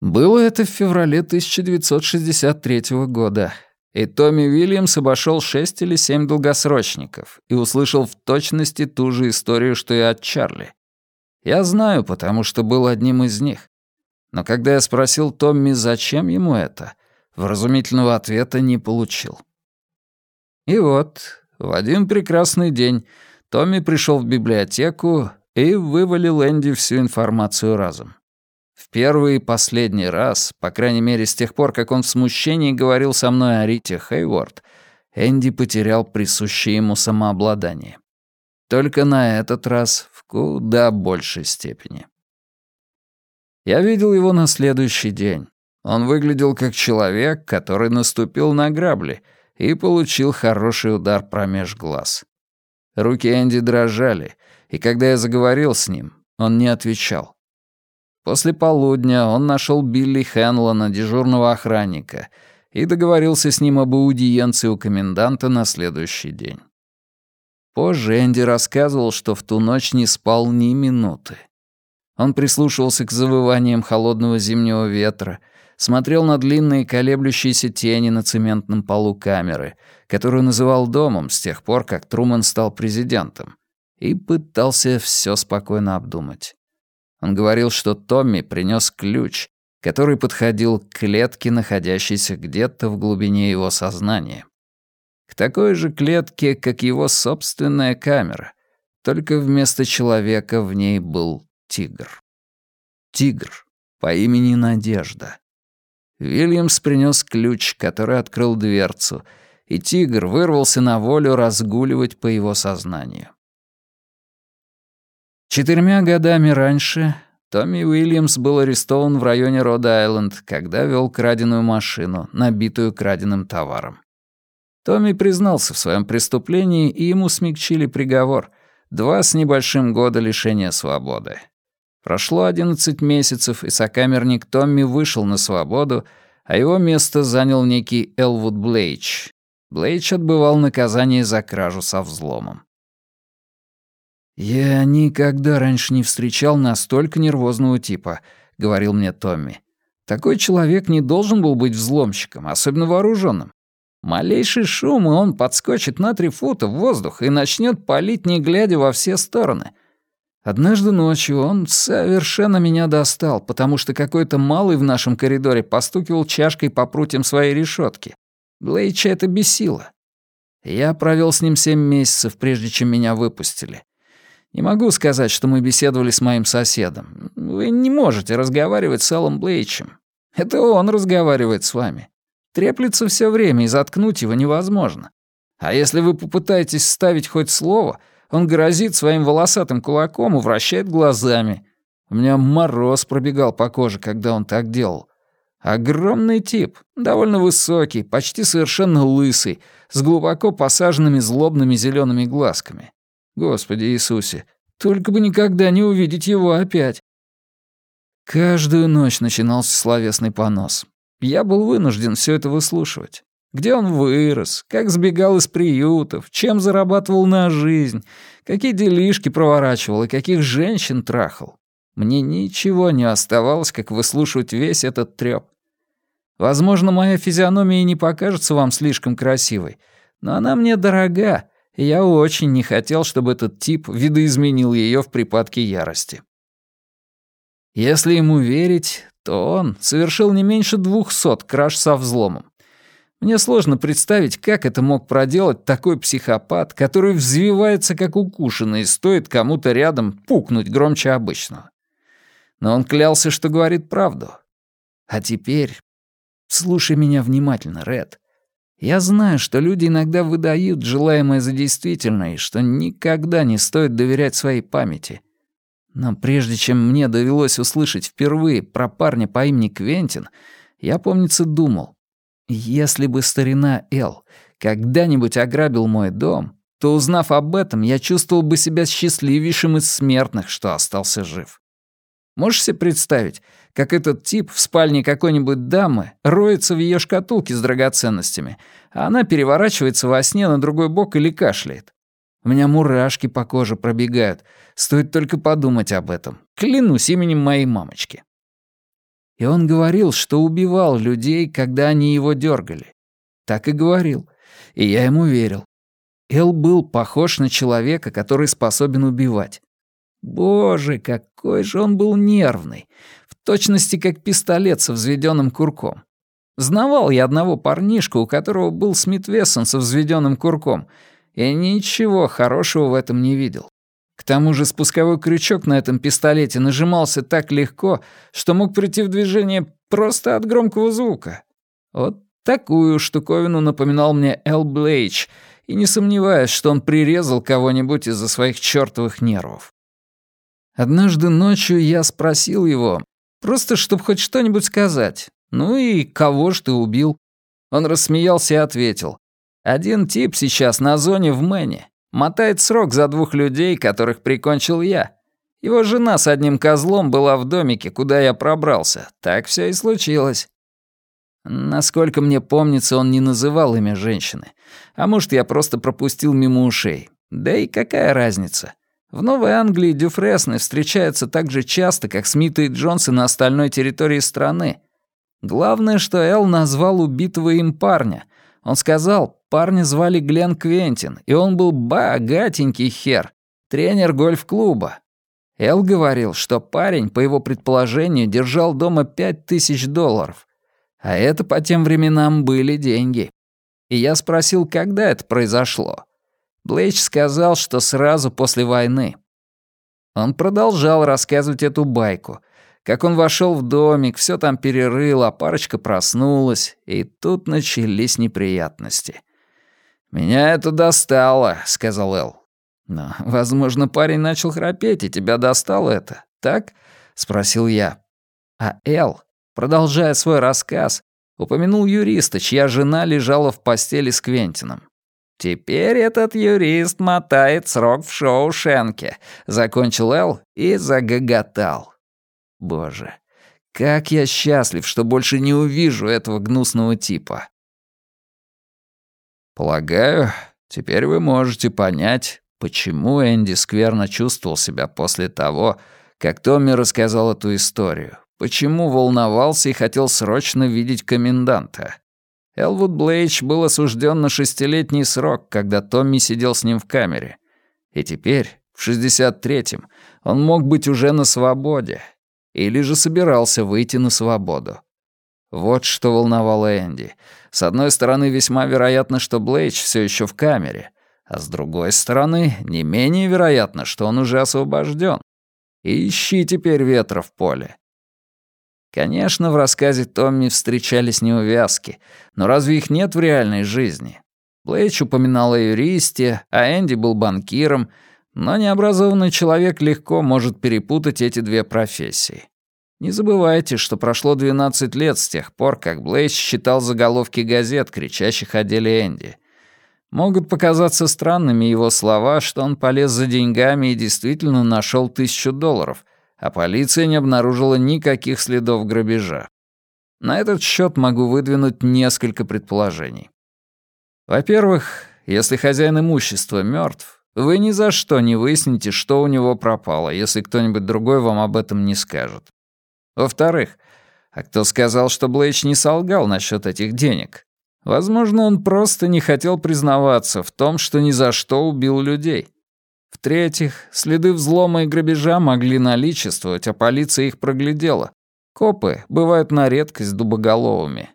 Было это в феврале 1963 года, и Томми Уильямс обошел шесть или семь долгосрочников и услышал в точности ту же историю, что и от Чарли. Я знаю, потому что был одним из них. Но когда я спросил Томми, зачем ему это, вразумительного ответа не получил. И вот, в один прекрасный день Томми пришел в библиотеку и вывалил Энди всю информацию разом. В первый и последний раз, по крайней мере с тех пор, как он в смущении говорил со мной о Рите Хейворд, Энди потерял присущее ему самообладание. Только на этот раз в куда большей степени. Я видел его на следующий день. Он выглядел как человек, который наступил на грабли и получил хороший удар промеж глаз. Руки Энди дрожали, и когда я заговорил с ним, он не отвечал. После полудня он нашел Билли Хенлона, дежурного охранника, и договорился с ним об аудиенции у коменданта на следующий день. Позже Энди рассказывал, что в ту ночь не спал ни минуты. Он прислушивался к завываниям холодного зимнего ветра, смотрел на длинные колеблющиеся тени на цементном полу камеры, которую называл домом с тех пор, как Трумэн стал президентом, и пытался все спокойно обдумать. Он говорил, что Томми принес ключ, который подходил к клетке, находящейся где-то в глубине его сознания. К такой же клетке, как его собственная камера, только вместо человека в ней был тигр. Тигр по имени Надежда. Вильямс принес ключ, который открыл дверцу, и тигр вырвался на волю разгуливать по его сознанию. Четырьмя годами раньше Томми Уильямс был арестован в районе Род-Айленд, когда вел краденую машину, набитую краденым товаром. Томми признался в своем преступлении, и ему смягчили приговор — два с небольшим года лишения свободы. Прошло 11 месяцев, и сокамерник Томми вышел на свободу, а его место занял некий Элвуд Блейч. Блейч отбывал наказание за кражу со взломом. «Я никогда раньше не встречал настолько нервозного типа», — говорил мне Томми. «Такой человек не должен был быть взломщиком, особенно вооруженным. Малейший шум, и он подскочит на три фута в воздух и начнет палить, не глядя во все стороны. Однажды ночью он совершенно меня достал, потому что какой-то малый в нашем коридоре постукивал чашкой по прутьям своей решетки. Блейча это бесило. Я провел с ним семь месяцев, прежде чем меня выпустили. Не могу сказать, что мы беседовали с моим соседом. Вы не можете разговаривать с Эллом Блейчем. Это он разговаривает с вами. Треплется все время, и заткнуть его невозможно. А если вы попытаетесь ставить хоть слово, он грозит своим волосатым кулаком и вращает глазами. У меня мороз пробегал по коже, когда он так делал. Огромный тип, довольно высокий, почти совершенно лысый, с глубоко посаженными злобными зелеными глазками. Господи Иисусе, только бы никогда не увидеть его опять. Каждую ночь начинался словесный понос. Я был вынужден все это выслушивать. Где он вырос, как сбегал из приютов, чем зарабатывал на жизнь, какие делишки проворачивал и каких женщин трахал. Мне ничего не оставалось, как выслушивать весь этот трёп. Возможно, моя физиономия не покажется вам слишком красивой, но она мне дорога, и я очень не хотел, чтобы этот тип видоизменил ее в припадке ярости. Если ему верить, то он совершил не меньше двухсот краж со взломом. Мне сложно представить, как это мог проделать такой психопат, который взвивается как укушенный и стоит кому-то рядом пукнуть громче обычного. Но он клялся, что говорит правду. А теперь... Слушай меня внимательно, Ред. Я знаю, что люди иногда выдают желаемое за действительное, и что никогда не стоит доверять своей памяти. Но прежде чем мне довелось услышать впервые про парня по имени Квентин, я, помнится, думал, если бы старина Эл когда-нибудь ограбил мой дом, то, узнав об этом, я чувствовал бы себя счастливейшим из смертных, что остался жив. Можешь себе представить, как этот тип в спальне какой-нибудь дамы роется в ее шкатулке с драгоценностями, а она переворачивается во сне на другой бок или кашляет. У меня мурашки по коже пробегают. Стоит только подумать об этом. Клянусь именем моей мамочки. И он говорил, что убивал людей, когда они его дергали. Так и говорил. И я ему верил. Эл был похож на человека, который способен убивать. Боже, какой же он был нервный. В точности как пистолет со взведенным курком. Знавал я одного парнишку, у которого был Смит Вессон со взведенным курком, и ничего хорошего в этом не видел. К тому же спусковой крючок на этом пистолете нажимался так легко, что мог прийти в движение просто от громкого звука. Вот такую штуковину напоминал мне Эл Блейч, и не сомневаюсь, что он прирезал кого-нибудь из-за своих чертовых нервов. Однажды ночью я спросил его, просто чтобы хоть что-нибудь сказать, «Ну и кого ж ты убил?» Он рассмеялся и ответил. «Один тип сейчас на зоне в Мэне. Мотает срок за двух людей, которых прикончил я. Его жена с одним козлом была в домике, куда я пробрался. Так все и случилось». Насколько мне помнится, он не называл имя женщины. А может, я просто пропустил мимо ушей. Да и какая разница? В Новой Англии Дюфресны встречаются так же часто, как Смиты и Джонсы на остальной территории страны. Главное, что Эл назвал убитого им парня. Он сказал, парня звали Глен Квентин, и он был богатенький хер, тренер гольф-клуба. Эл говорил, что парень, по его предположению, держал дома пять тысяч долларов. А это по тем временам были деньги. И я спросил, когда это произошло. Блейч сказал, что сразу после войны. Он продолжал рассказывать эту байку — как он вошел в домик, все там перерыл, а парочка проснулась, и тут начались неприятности. «Меня это достало», — сказал Эл. «Но, возможно, парень начал храпеть, и тебя достало это, так?» — спросил я. А Эл, продолжая свой рассказ, упомянул юриста, чья жена лежала в постели с Квентином. «Теперь этот юрист мотает срок в шоу Шенке», — закончил Эл и загоготал. Боже, как я счастлив, что больше не увижу этого гнусного типа. Полагаю, теперь вы можете понять, почему Энди скверно чувствовал себя после того, как Томми рассказал эту историю, почему волновался и хотел срочно видеть коменданта. Элвуд Блейч был осужден на шестилетний срок, когда Томми сидел с ним в камере. И теперь, в 63-м, он мог быть уже на свободе, или же собирался выйти на свободу. Вот что волновало Энди. С одной стороны, весьма вероятно, что Блейч все еще в камере, а с другой стороны, не менее вероятно, что он уже освобожден. ищи теперь ветра в поле. Конечно, в рассказе Томми встречались неувязки, но разве их нет в реальной жизни? Блейч упоминал о юристе, а Энди был банкиром — но необразованный человек легко может перепутать эти две профессии. Не забывайте, что прошло 12 лет с тех пор, как Блейч читал заголовки газет, кричащих о деле Энди. Могут показаться странными его слова, что он полез за деньгами и действительно нашел тысячу долларов, а полиция не обнаружила никаких следов грабежа. На этот счет могу выдвинуть несколько предположений. Во-первых, если хозяин имущества мертв, вы ни за что не выясните, что у него пропало, если кто-нибудь другой вам об этом не скажет. Во-вторых, а кто сказал, что Блэйч не солгал насчет этих денег? Возможно, он просто не хотел признаваться в том, что ни за что убил людей. В-третьих, следы взлома и грабежа могли наличествовать, а полиция их проглядела. Копы бывают на редкость дубоголовыми.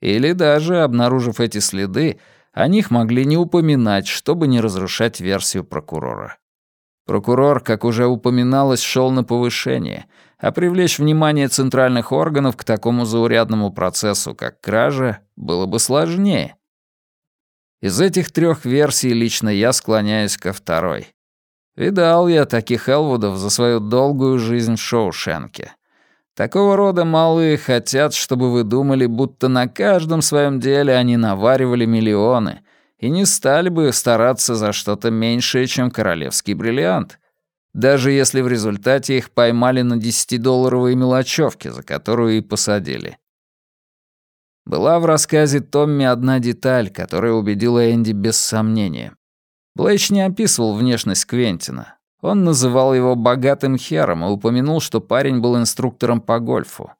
Или даже, обнаружив эти следы, о них могли не упоминать, чтобы не разрушать версию прокурора. Прокурор, как уже упоминалось, шел на повышение, а привлечь внимание центральных органов к такому заурядному процессу, как кража, было бы сложнее. Из этих трех версий лично я склоняюсь ко второй. Видал я таких Элвудов за свою долгую жизнь в Шоушенке. Такого рода малые хотят, чтобы вы думали, будто на каждом своем деле они наваривали миллионы и не стали бы стараться за что-то меньшее, чем королевский бриллиант, даже если в результате их поймали на десятидолларовые мелочевки, за которую и посадили. Была в рассказе Томми одна деталь, которая убедила Энди без сомнения. Блэйч не описывал внешность Квентина, он называл его богатым хером и упомянул, что парень был инструктором по гольфу.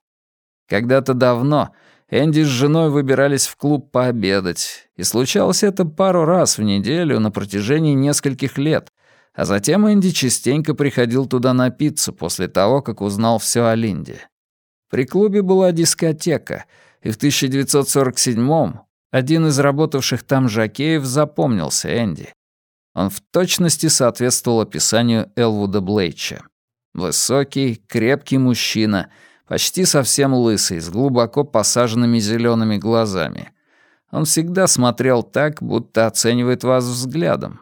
Когда-то давно Энди с женой выбирались в клуб пообедать, и случалось это пару раз в неделю на протяжении нескольких лет, а затем Энди частенько приходил туда напиться после того, как узнал все о Линде. При клубе была дискотека, и в 1947-м один из работавших там жакеев запомнился Энди. Он в точности соответствовал описанию Элвуда Блейча. Высокий, крепкий мужчина, почти совсем лысый, с глубоко посаженными зелеными глазами. Он всегда смотрел так, будто оценивает вас взглядом.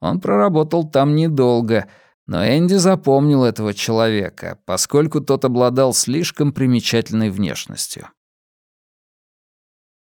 Он проработал там недолго, но Энди запомнил этого человека, поскольку тот обладал слишком примечательной внешностью.